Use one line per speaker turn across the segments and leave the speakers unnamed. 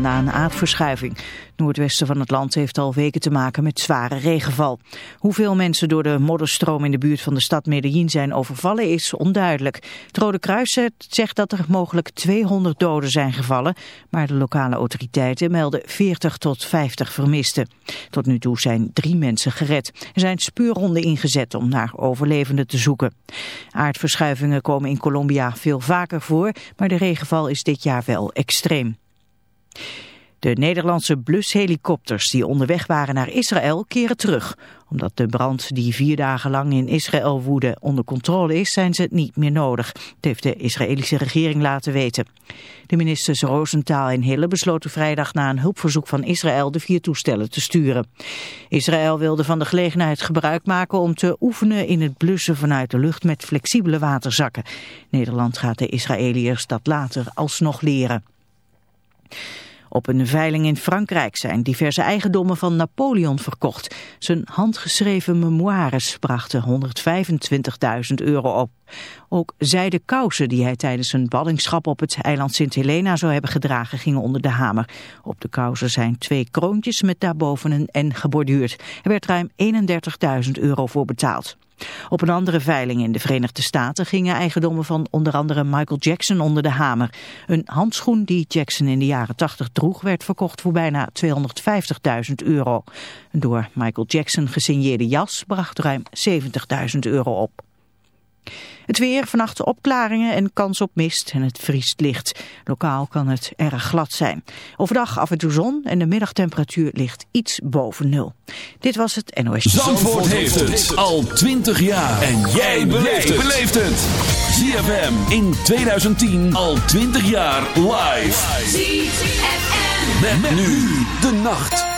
na een aardverschuiving. Het noordwesten van het land heeft al weken te maken met zware regenval. Hoeveel mensen door de modderstroom in de buurt van de stad Medellin zijn overvallen is onduidelijk. Het Rode Kruis zegt dat er mogelijk 200 doden zijn gevallen, maar de lokale autoriteiten melden 40 tot 50 vermisten. Tot nu toe zijn drie mensen gered. Er zijn speurhonden ingezet om naar overlevenden te zoeken. Aardverschuivingen komen in Colombia veel vaker voor, maar de regenval is dit jaar wel extreem. De Nederlandse blushelikopters die onderweg waren naar Israël keren terug. Omdat de brand die vier dagen lang in Israël woedde onder controle is, zijn ze niet meer nodig. Dat heeft de Israëlische regering laten weten. De ministers Rosenthal en Hille besloten vrijdag na een hulpverzoek van Israël de vier toestellen te sturen. Israël wilde van de gelegenheid gebruik maken om te oefenen in het blussen vanuit de lucht met flexibele waterzakken. Nederland gaat de Israëliërs dat later alsnog leren. Op een veiling in Frankrijk zijn diverse eigendommen van Napoleon verkocht. Zijn handgeschreven memoires brachten 125.000 euro op. Ook zijde kousen die hij tijdens zijn ballingschap op het eiland Sint Helena zou hebben gedragen gingen onder de hamer. Op de kousen zijn twee kroontjes met daarboven een N geborduurd. Er werd ruim 31.000 euro voor betaald. Op een andere veiling in de Verenigde Staten gingen eigendommen van onder andere Michael Jackson onder de hamer. Een handschoen die Jackson in de jaren 80 droeg werd verkocht voor bijna 250.000 euro. Een door Michael Jackson gesigneerde jas bracht ruim 70.000 euro op. Het weer, vannacht opklaringen en kans op mist en het vriest licht. Lokaal kan het erg glad zijn. Overdag af en toe zon en de middagtemperatuur ligt iets boven nul. Dit was het NOS.
Zandvoort, Zandvoort heeft het al 20 jaar. En jij beleeft het. ZFM in 2010 al 20 jaar live. ZFM. met nu de nacht.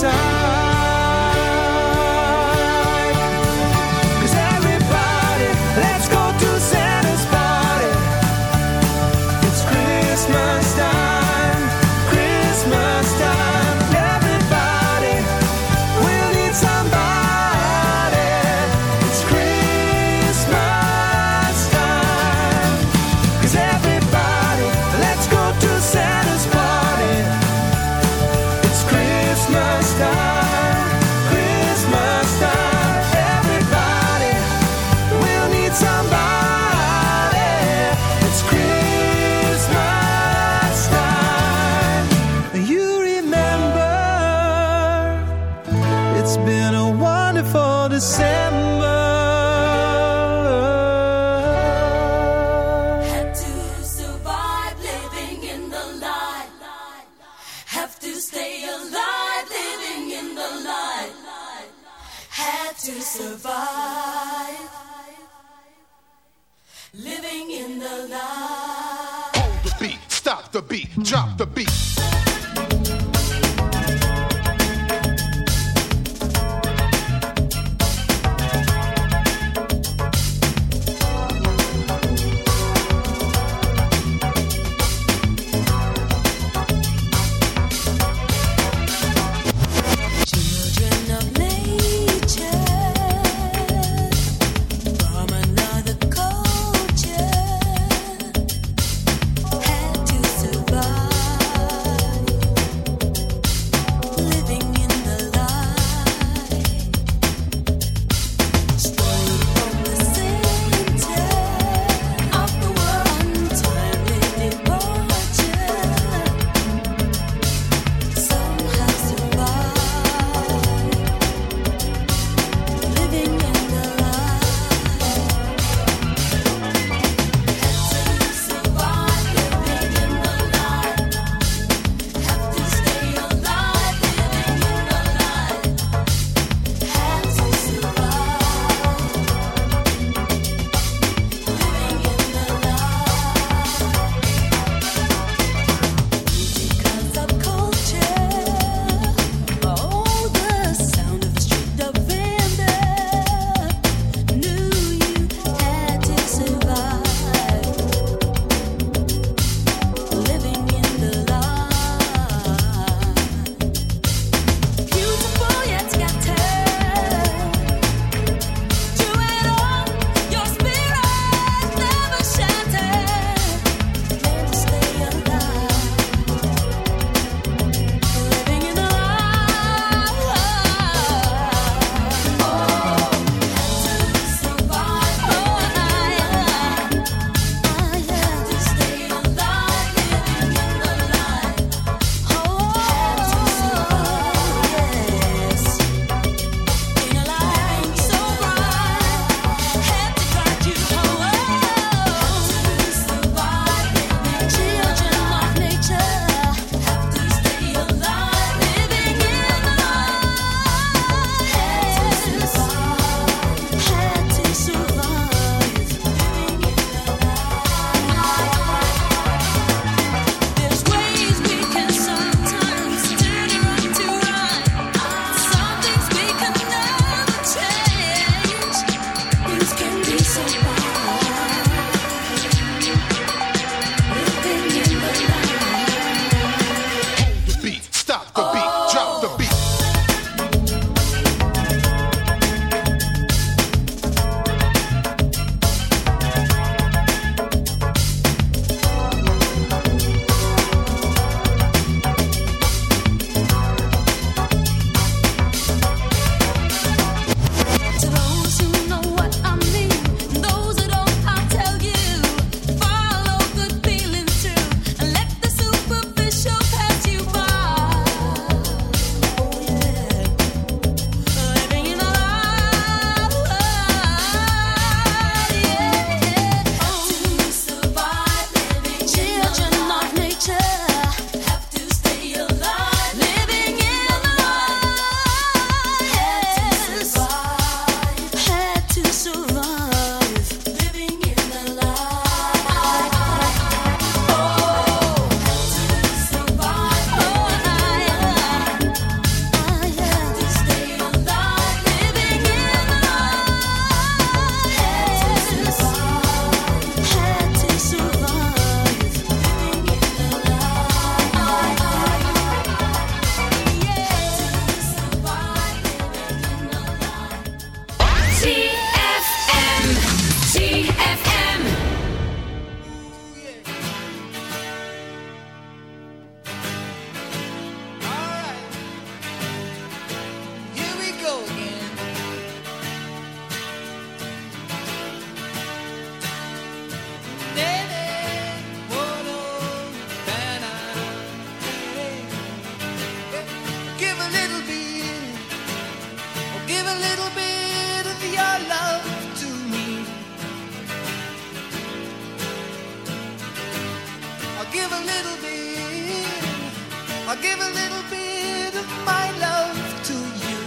side. Drop
give a little bit of my love to you.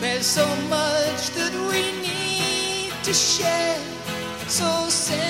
There's so much that we need to share. So send.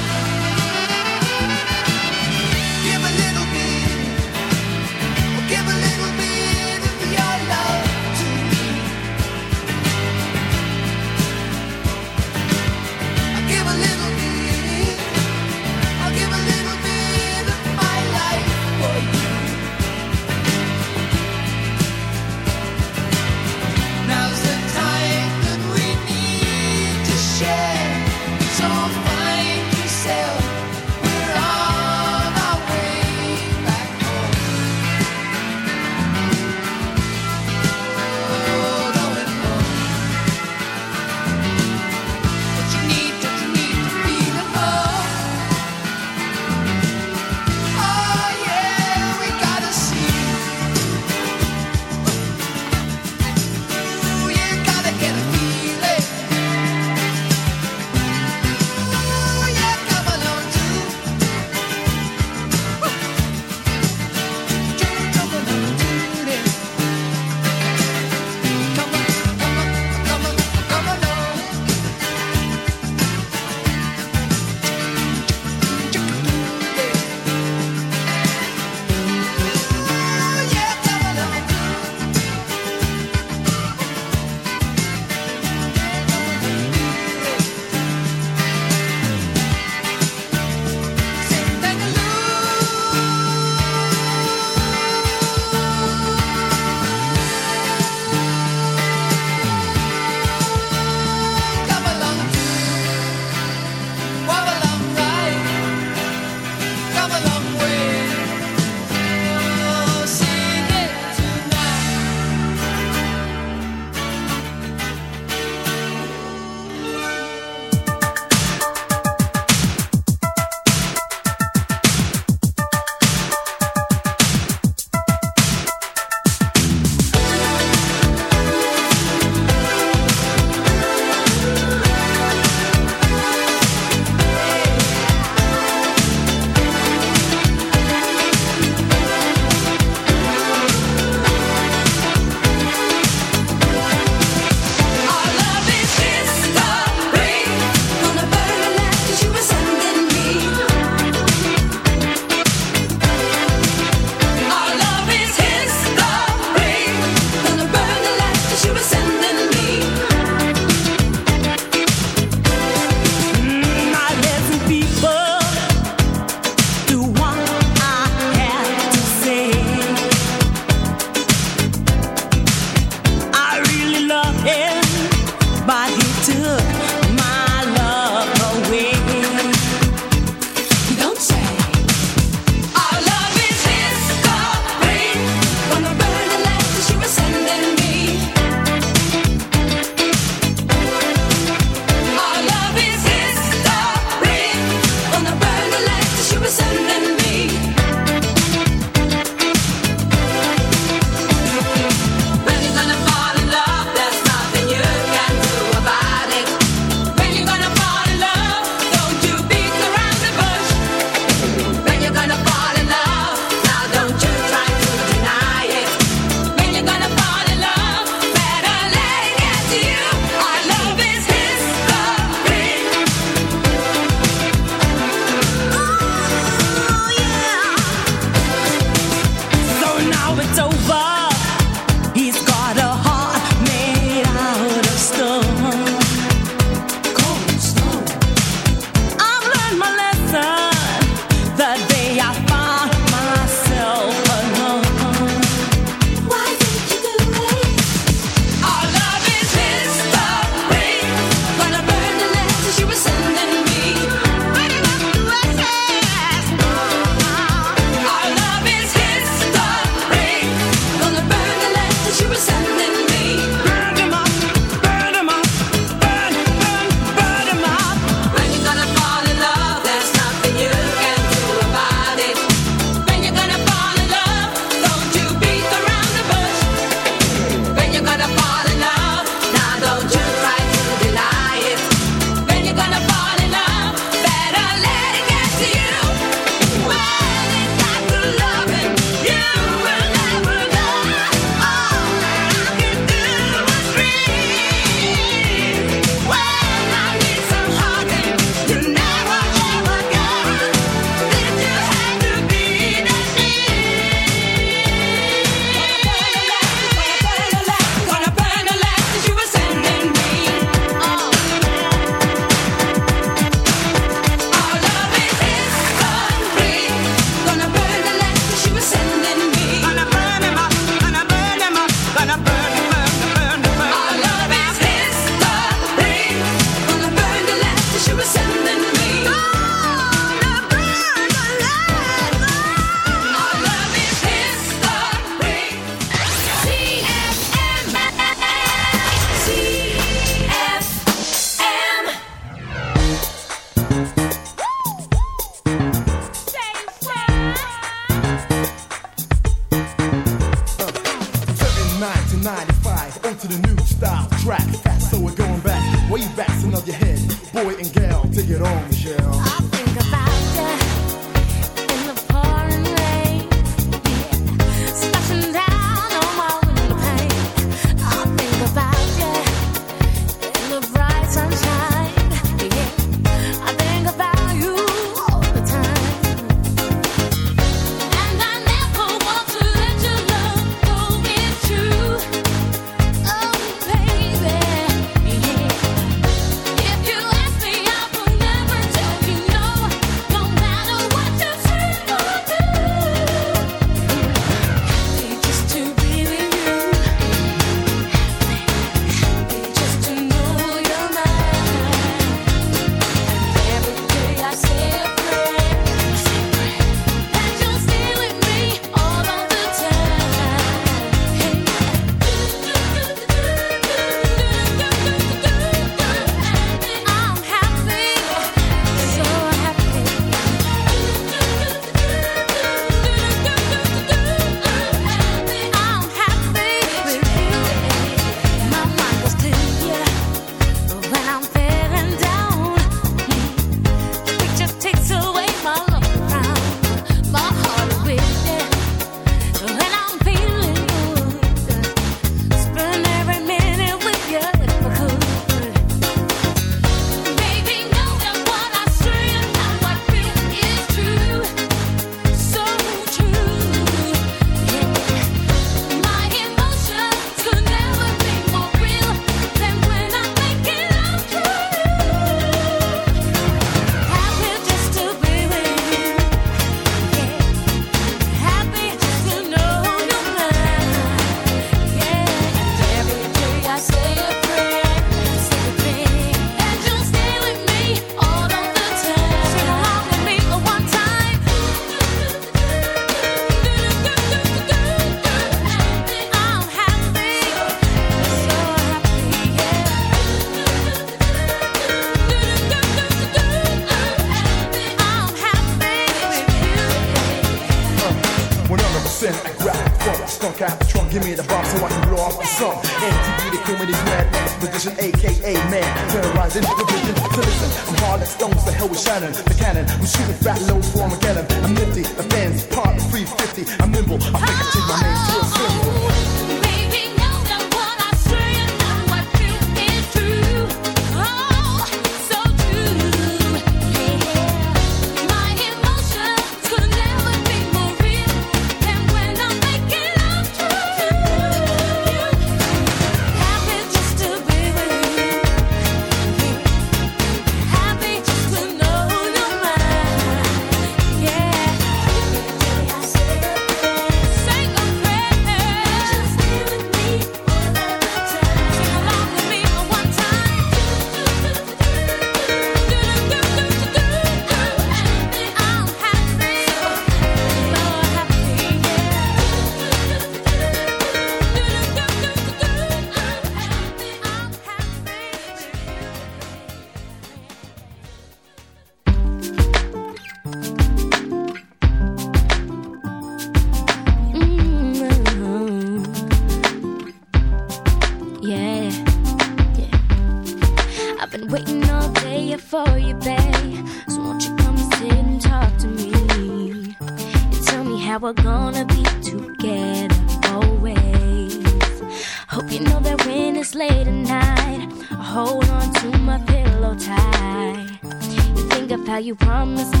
You promised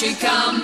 she
come?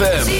ZFM.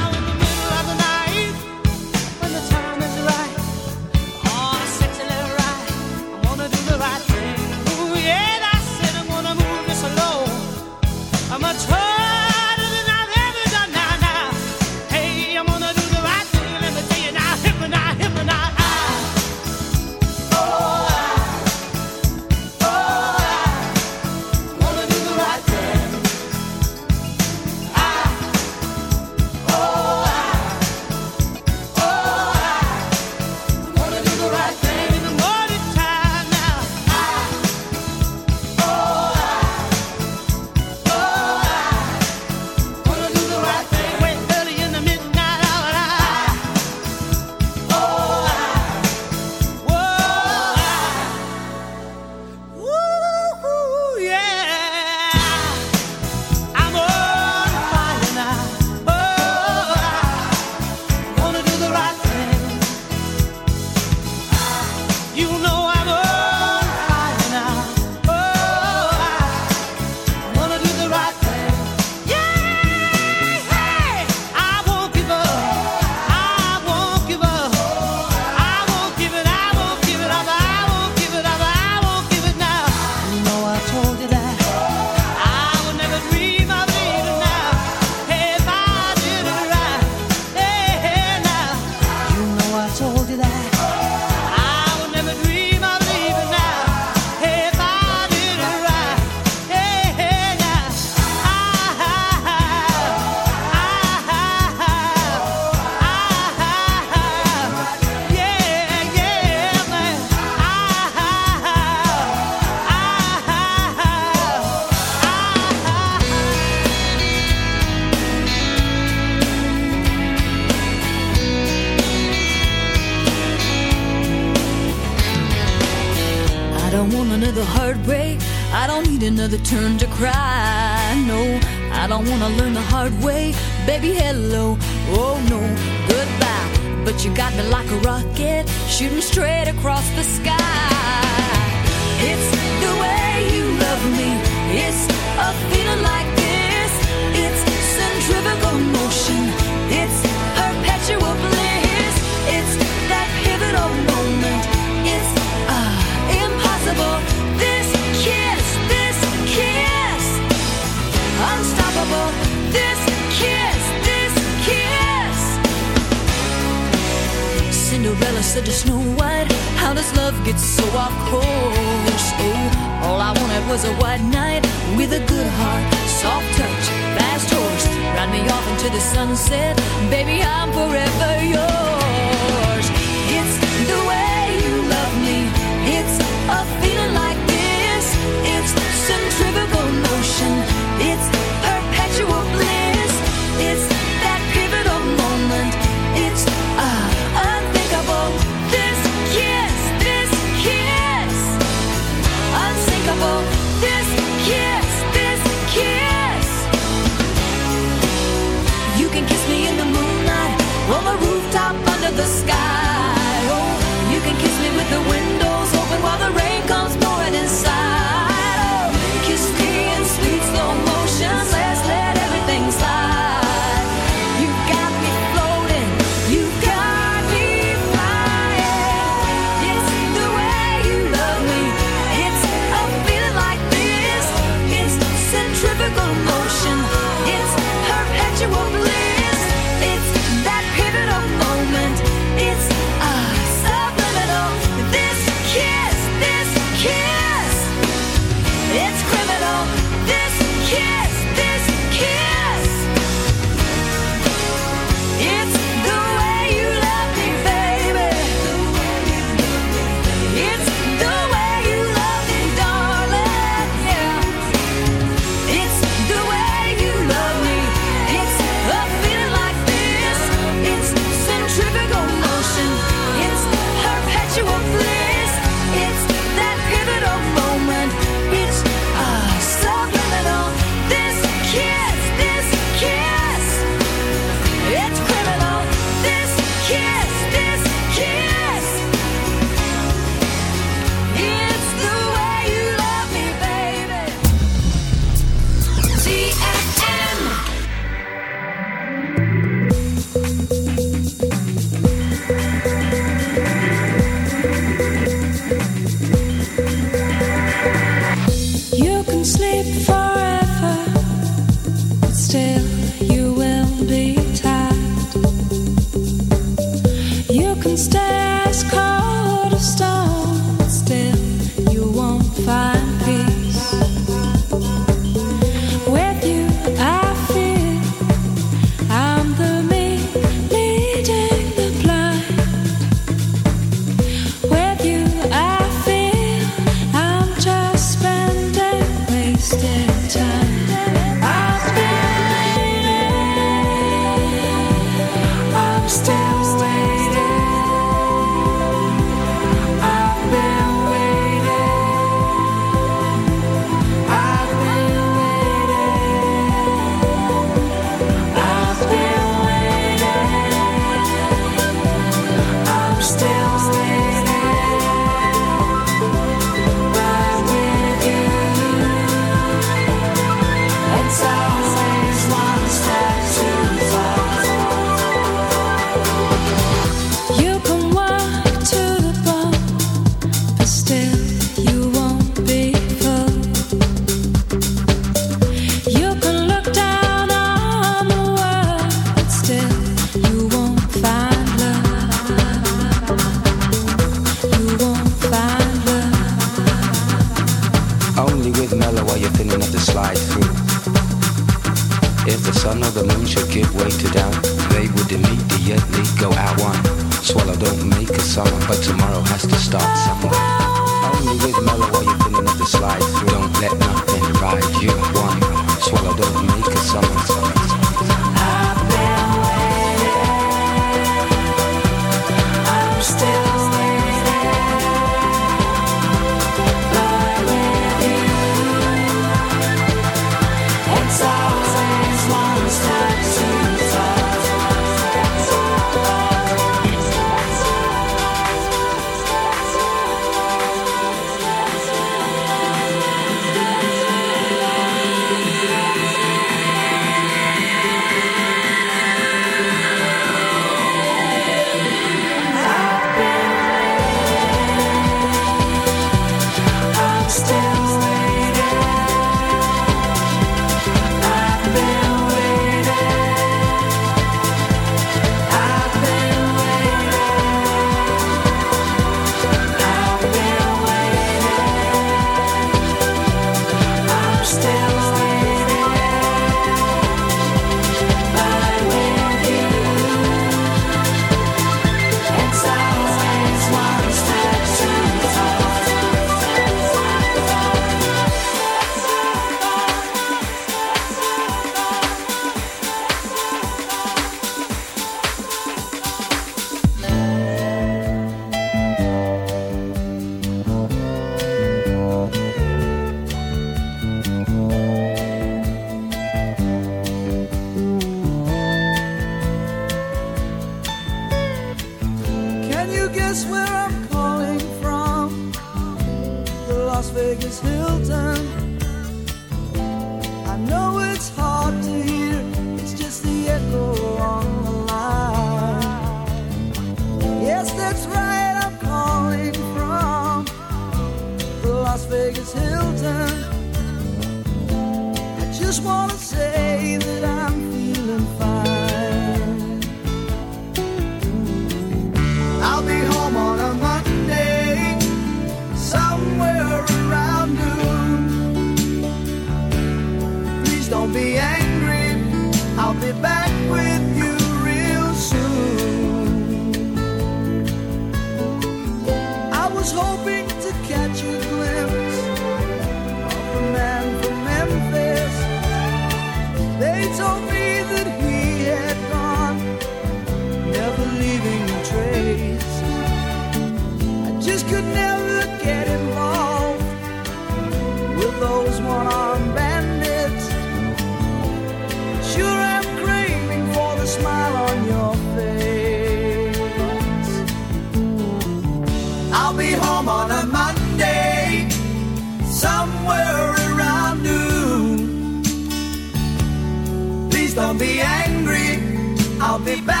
Be
back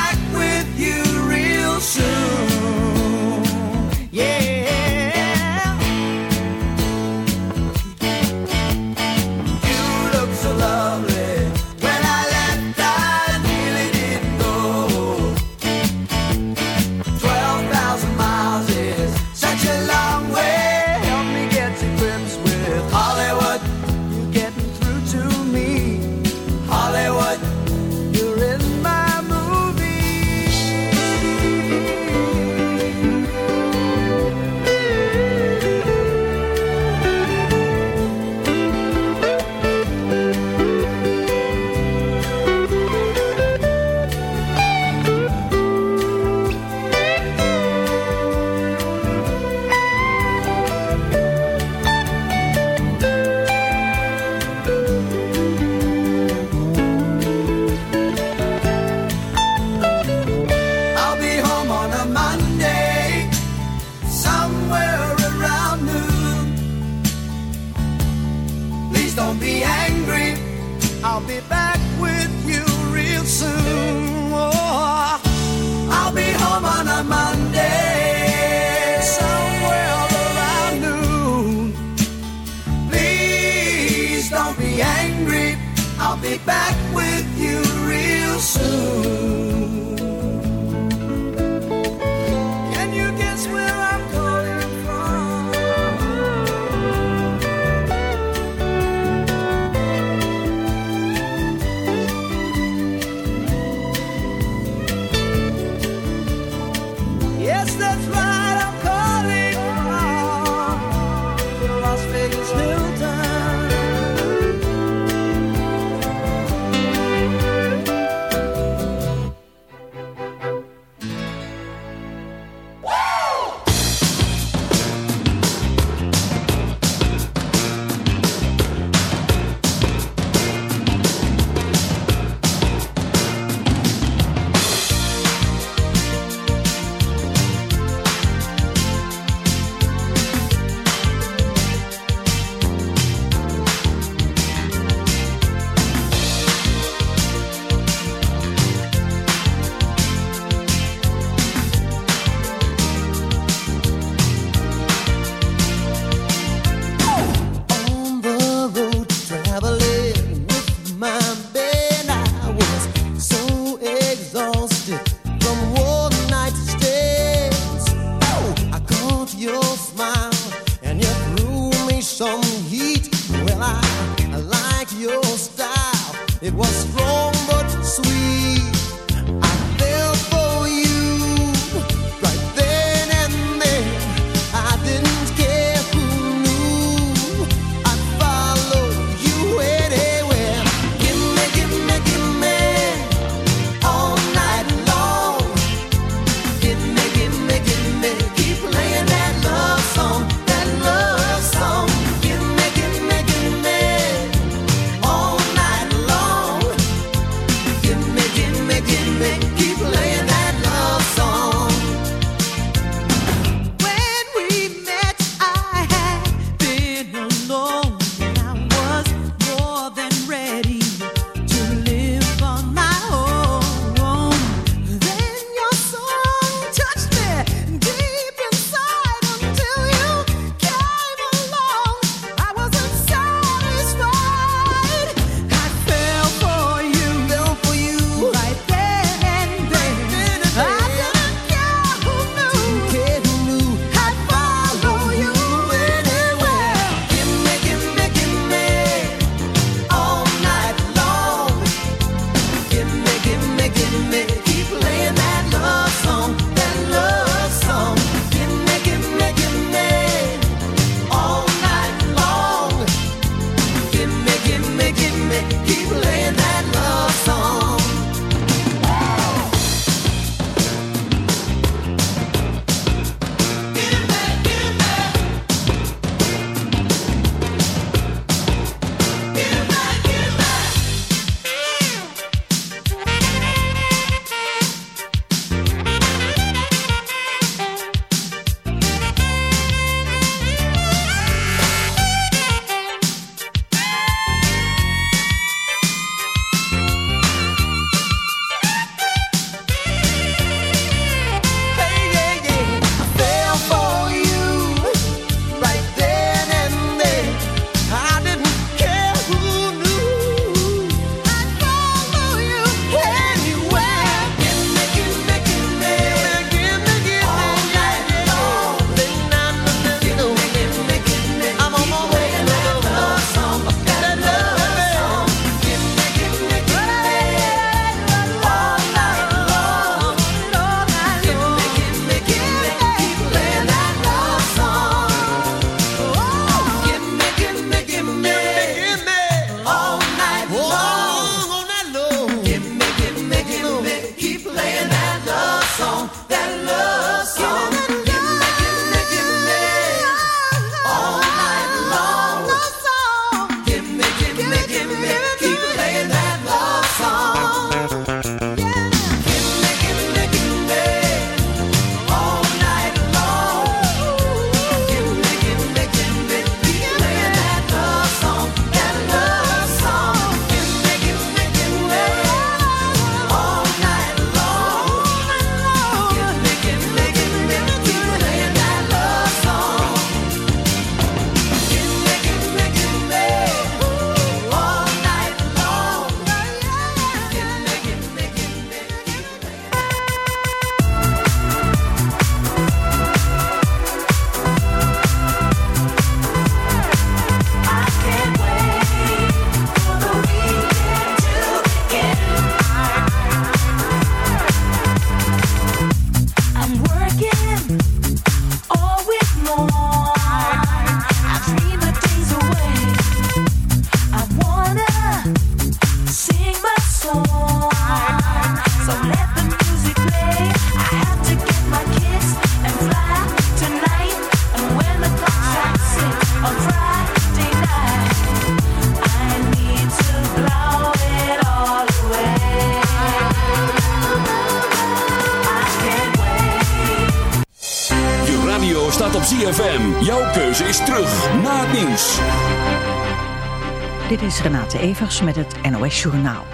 Evers met het NOS Journaal.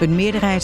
Een meerderheid